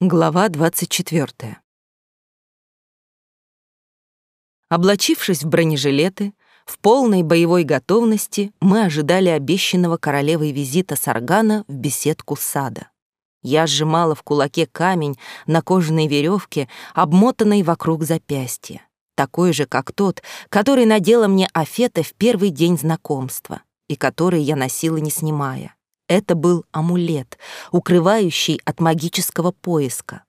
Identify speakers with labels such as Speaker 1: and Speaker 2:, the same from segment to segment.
Speaker 1: Глава 24. Облачившись в бронежилеты, в полной боевой готовности мы ожидали обещанного королевой визита Саргана в беседку сада. Я сжимала в кулаке камень на кожаной веревке, обмотанной вокруг запястья, такой же, как тот, который надела мне Афета в первый день знакомства и который я носила не снимая. Это был амулет, укрывающий от магического поиска.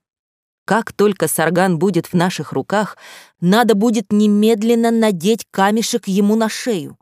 Speaker 1: Как только сарган будет в наших руках, надо будет немедленно надеть камешек ему на шею.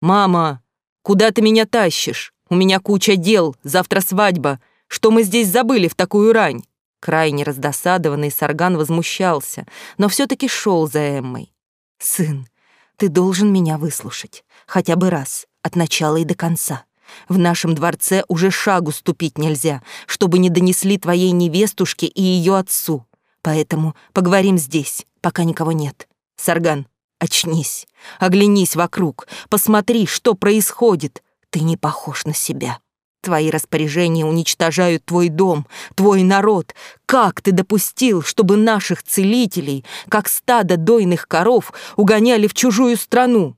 Speaker 1: «Мама, куда ты меня тащишь? У меня куча дел, завтра свадьба. Что мы здесь забыли в такую рань?» Крайне раздосадованный Сарган возмущался, но все таки шел за Эммой. «Сын, ты должен меня выслушать, хотя бы раз, от начала и до конца. В нашем дворце уже шагу ступить нельзя, чтобы не донесли твоей невестушке и ее отцу. Поэтому поговорим здесь, пока никого нет. Сарган, очнись, оглянись вокруг, посмотри, что происходит. Ты не похож на себя. Твои распоряжения уничтожают твой дом, твой народ. Как ты допустил, чтобы наших целителей, как стадо дойных коров, угоняли в чужую страну?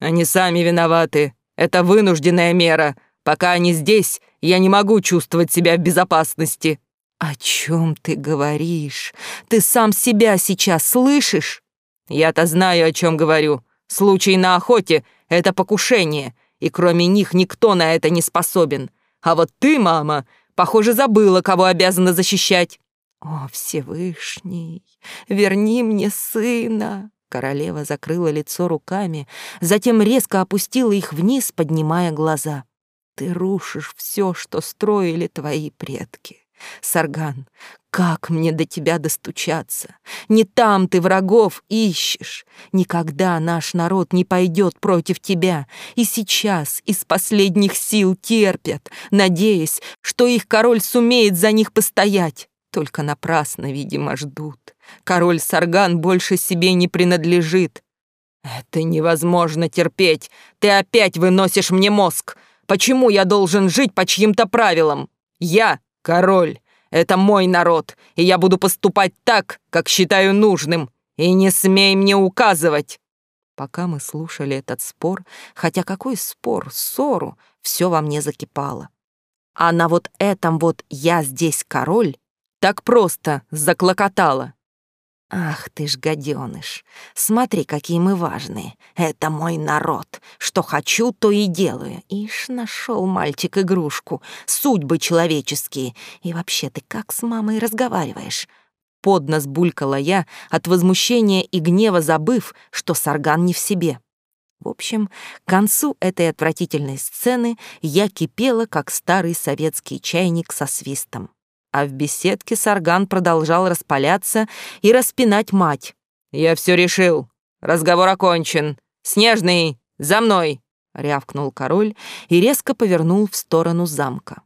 Speaker 1: Они сами виноваты, это вынужденная мера. Пока они здесь, я не могу чувствовать себя в безопасности». «О чем ты говоришь? Ты сам себя сейчас слышишь?» «Я-то знаю, о чем говорю. Случай на охоте — это покушение, и кроме них никто на это не способен. А вот ты, мама, похоже, забыла, кого обязана защищать». «О, Всевышний, верни мне сына!» Королева закрыла лицо руками, затем резко опустила их вниз, поднимая глаза. «Ты рушишь все, что строили твои предки. Сарган, как мне до тебя достучаться? Не там ты врагов ищешь. Никогда наш народ не пойдет против тебя. И сейчас из последних сил терпят, надеясь, что их король сумеет за них постоять. Только напрасно, видимо, ждут. Король Сарган больше себе не принадлежит. Это невозможно терпеть. Ты опять выносишь мне мозг. Почему я должен жить по чьим-то правилам? Я король. Это мой народ, и я буду поступать так, как считаю нужным. И не смей мне указывать. Пока мы слушали этот спор, хотя какой спор, ссору, все во мне закипало. А на вот этом вот «я здесь король» так просто заклокотало. Ах ты ж гаденыш, смотри, какие мы важные. Это мой народ. Что хочу, то и делаю. Ишь, нашел мальчик игрушку. Судьбы человеческие. И вообще ты как с мамой разговариваешь? Под нос булькала я, от возмущения и гнева забыв, что сарган не в себе. В общем, к концу этой отвратительной сцены я кипела, как старый советский чайник со свистом а в беседке Сарган продолжал распаляться и распинать мать. «Я все решил. Разговор окончен. Снежный, за мной!» — рявкнул король и резко повернул в сторону замка.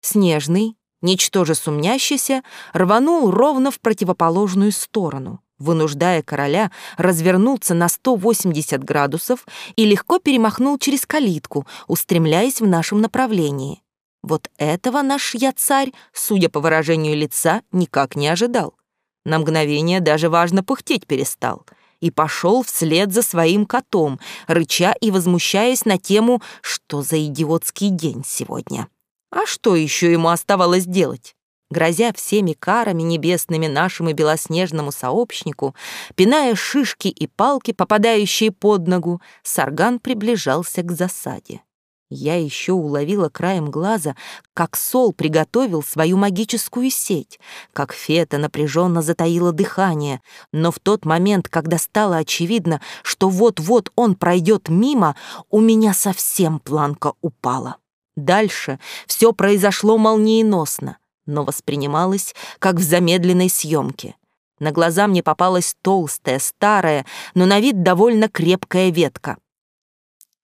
Speaker 1: Снежный, ничтоже сумнящийся, рванул ровно в противоположную сторону, вынуждая короля развернуться на 180 градусов и легко перемахнул через калитку, устремляясь в нашем направлении. Вот этого наш я-царь, судя по выражению лица, никак не ожидал. На мгновение даже важно пыхтеть перестал и пошел вслед за своим котом, рыча и возмущаясь на тему «Что за идиотский день сегодня?». А что еще ему оставалось делать? Грозя всеми карами небесными нашему белоснежному сообщнику, пиная шишки и палки, попадающие под ногу, Сарган приближался к засаде. Я еще уловила краем глаза, как Сол приготовил свою магическую сеть, как Фета напряженно затаила дыхание, но в тот момент, когда стало очевидно, что вот-вот он пройдет мимо, у меня совсем планка упала. Дальше все произошло молниеносно, но воспринималось как в замедленной съемке. На глаза мне попалась толстая, старая, но на вид довольно крепкая ветка.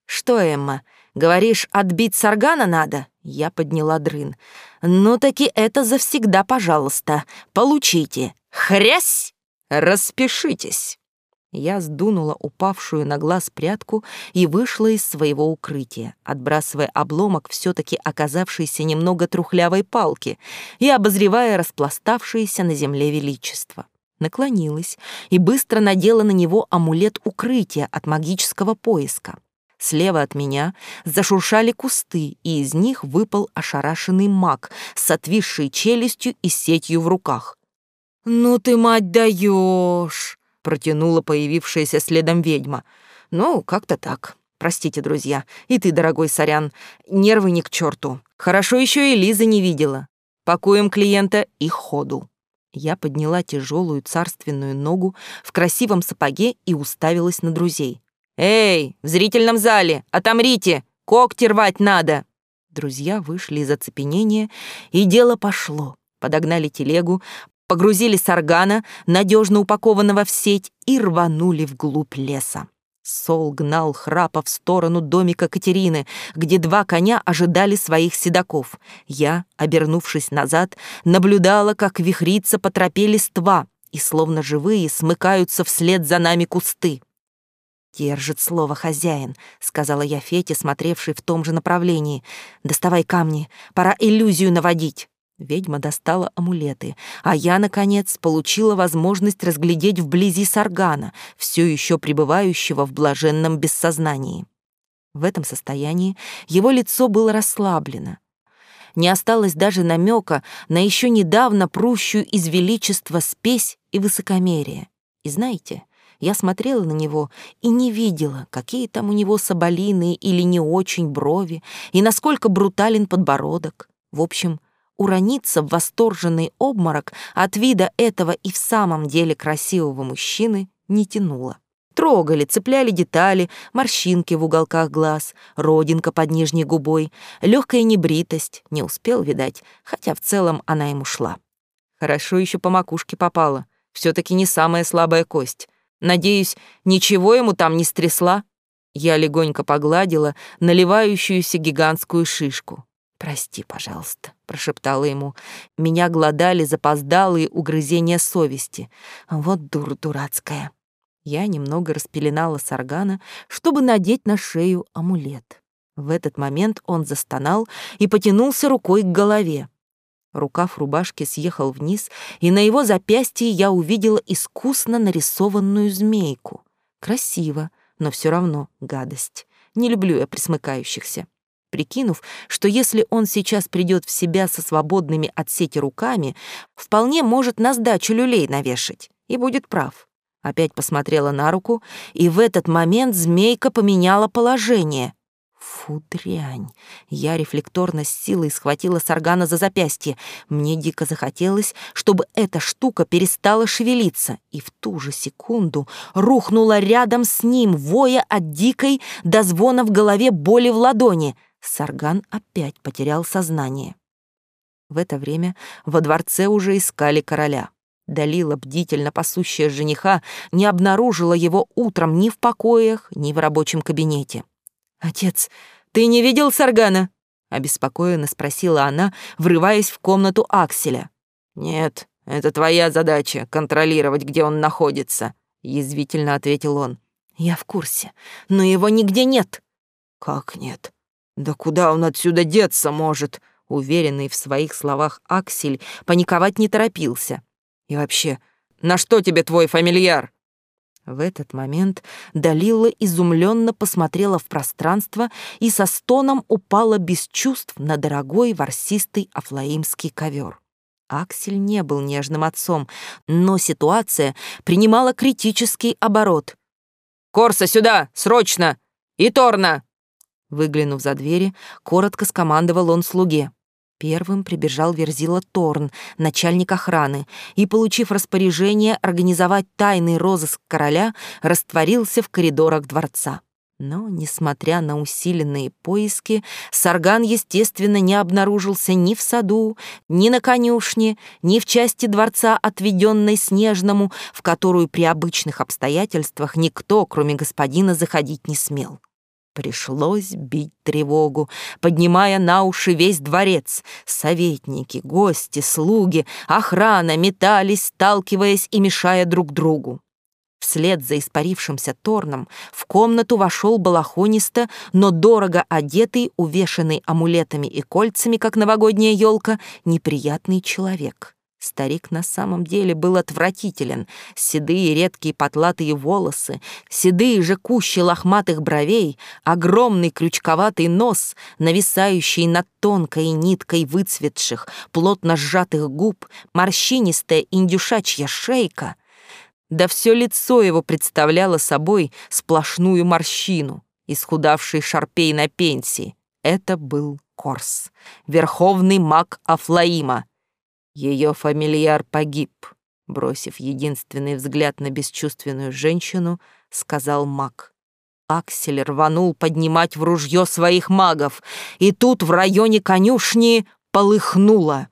Speaker 1: «Что, Эмма?» Говоришь, отбить саргана надо?» Я подняла дрын. «Ну таки это завсегда, пожалуйста. Получите. Хрясь! Распишитесь!» Я сдунула упавшую на глаз прядку и вышла из своего укрытия, отбрасывая обломок все таки оказавшейся немного трухлявой палки и обозревая распластавшееся на земле величество. Наклонилась и быстро надела на него амулет укрытия от магического поиска. Слева от меня зашуршали кусты, и из них выпал ошарашенный маг с отвисшей челюстью и сетью в руках. «Ну ты, мать, даешь! протянула появившаяся следом ведьма. «Ну, как-то так. Простите, друзья. И ты, дорогой сорян. Нервы ни к черту. Хорошо еще и Лиза не видела. Пакуем клиента и ходу». Я подняла тяжелую царственную ногу в красивом сапоге и уставилась на друзей. «Эй, в зрительном зале, отомрите! Когти рвать надо!» Друзья вышли из оцепенения, и дело пошло. Подогнали телегу, погрузили саргана, надежно упакованного в сеть, и рванули вглубь леса. Сол гнал храпа в сторону домика Катерины, где два коня ожидали своих седаков. Я, обернувшись назад, наблюдала, как вихрится по тропе листва, и словно живые смыкаются вслед за нами кусты. «Держит слово хозяин», — сказала я Фете, смотревшей в том же направлении. «Доставай камни, пора иллюзию наводить». Ведьма достала амулеты, а я, наконец, получила возможность разглядеть вблизи Саргана, все еще пребывающего в блаженном бессознании. В этом состоянии его лицо было расслаблено. Не осталось даже намека на еще недавно прущую из величества спесь и высокомерие. И знаете, я смотрела на него и не видела, какие там у него соболиные или не очень брови, и насколько брутален подбородок. В общем, урониться в восторженный обморок от вида этого и в самом деле красивого мужчины не тянуло. Трогали, цепляли детали, морщинки в уголках глаз, родинка под нижней губой, легкая небритость, не успел, видать, хотя в целом она ему шла. Хорошо еще по макушке попала, все таки не самая слабая кость. Надеюсь, ничего ему там не стрясла? Я легонько погладила наливающуюся гигантскую шишку. «Прости, пожалуйста», — прошептала ему. «Меня глодали запоздалые угрызения совести. Вот дура дурацкая». Я немного распеленала саргана, чтобы надеть на шею амулет. В этот момент он застонал и потянулся рукой к голове. Рукав рубашки съехал вниз, и на его запястье я увидела искусно нарисованную змейку. Красиво, но все равно гадость. Не люблю я присмыкающихся прикинув, что если он сейчас придет в себя со свободными от сети руками, вполне может на сдачу люлей навешать, и будет прав. Опять посмотрела на руку, и в этот момент змейка поменяла положение. Фу, дрянь. Я рефлекторно с силой схватила Саргана за запястье. Мне дико захотелось, чтобы эта штука перестала шевелиться, и в ту же секунду рухнула рядом с ним, воя от дикой до звона в голове боли в ладони — Сарган опять потерял сознание. В это время во дворце уже искали короля. Далила, бдительно пасущая жениха, не обнаружила его утром ни в покоях, ни в рабочем кабинете. «Отец, ты не видел Саргана?» — обеспокоенно спросила она, врываясь в комнату Акселя. «Нет, это твоя задача — контролировать, где он находится», — язвительно ответил он. «Я в курсе, но его нигде нет». «Как нет? «Да куда он отсюда деться может?» Уверенный в своих словах Аксель паниковать не торопился. «И вообще, на что тебе твой фамильяр?» В этот момент Далила изумленно посмотрела в пространство и со стоном упала без чувств на дорогой ворсистый афлаимский ковер. Аксель не был нежным отцом, но ситуация принимала критический оборот. «Корса, сюда! Срочно! И Торна!» Выглянув за двери, коротко скомандовал он слуге. Первым прибежал Верзила Торн, начальник охраны, и, получив распоряжение организовать тайный розыск короля, растворился в коридорах дворца. Но, несмотря на усиленные поиски, Сарган, естественно, не обнаружился ни в саду, ни на конюшне, ни в части дворца, отведенной Снежному, в которую при обычных обстоятельствах никто, кроме господина, заходить не смел. Пришлось бить тревогу, поднимая на уши весь дворец. Советники, гости, слуги, охрана метались, сталкиваясь и мешая друг другу. Вслед за испарившимся Торном в комнату вошел балахонисто, но дорого одетый, увешанный амулетами и кольцами, как новогодняя елка, неприятный человек. Старик на самом деле был отвратителен. Седые редкие потлатые волосы, седые же кущи лохматых бровей, огромный крючковатый нос, нависающий над тонкой ниткой выцветших, плотно сжатых губ, морщинистая индюшачья шейка. Да все лицо его представляло собой сплошную морщину, исхудавший шарпей на пенсии. Это был Корс, верховный маг Афлаима, ее фамильяр погиб, бросив единственный взгляд на бесчувственную женщину, сказал маг. Аксель рванул поднимать в ружье своих магов, и тут в районе конюшни полыхнуло.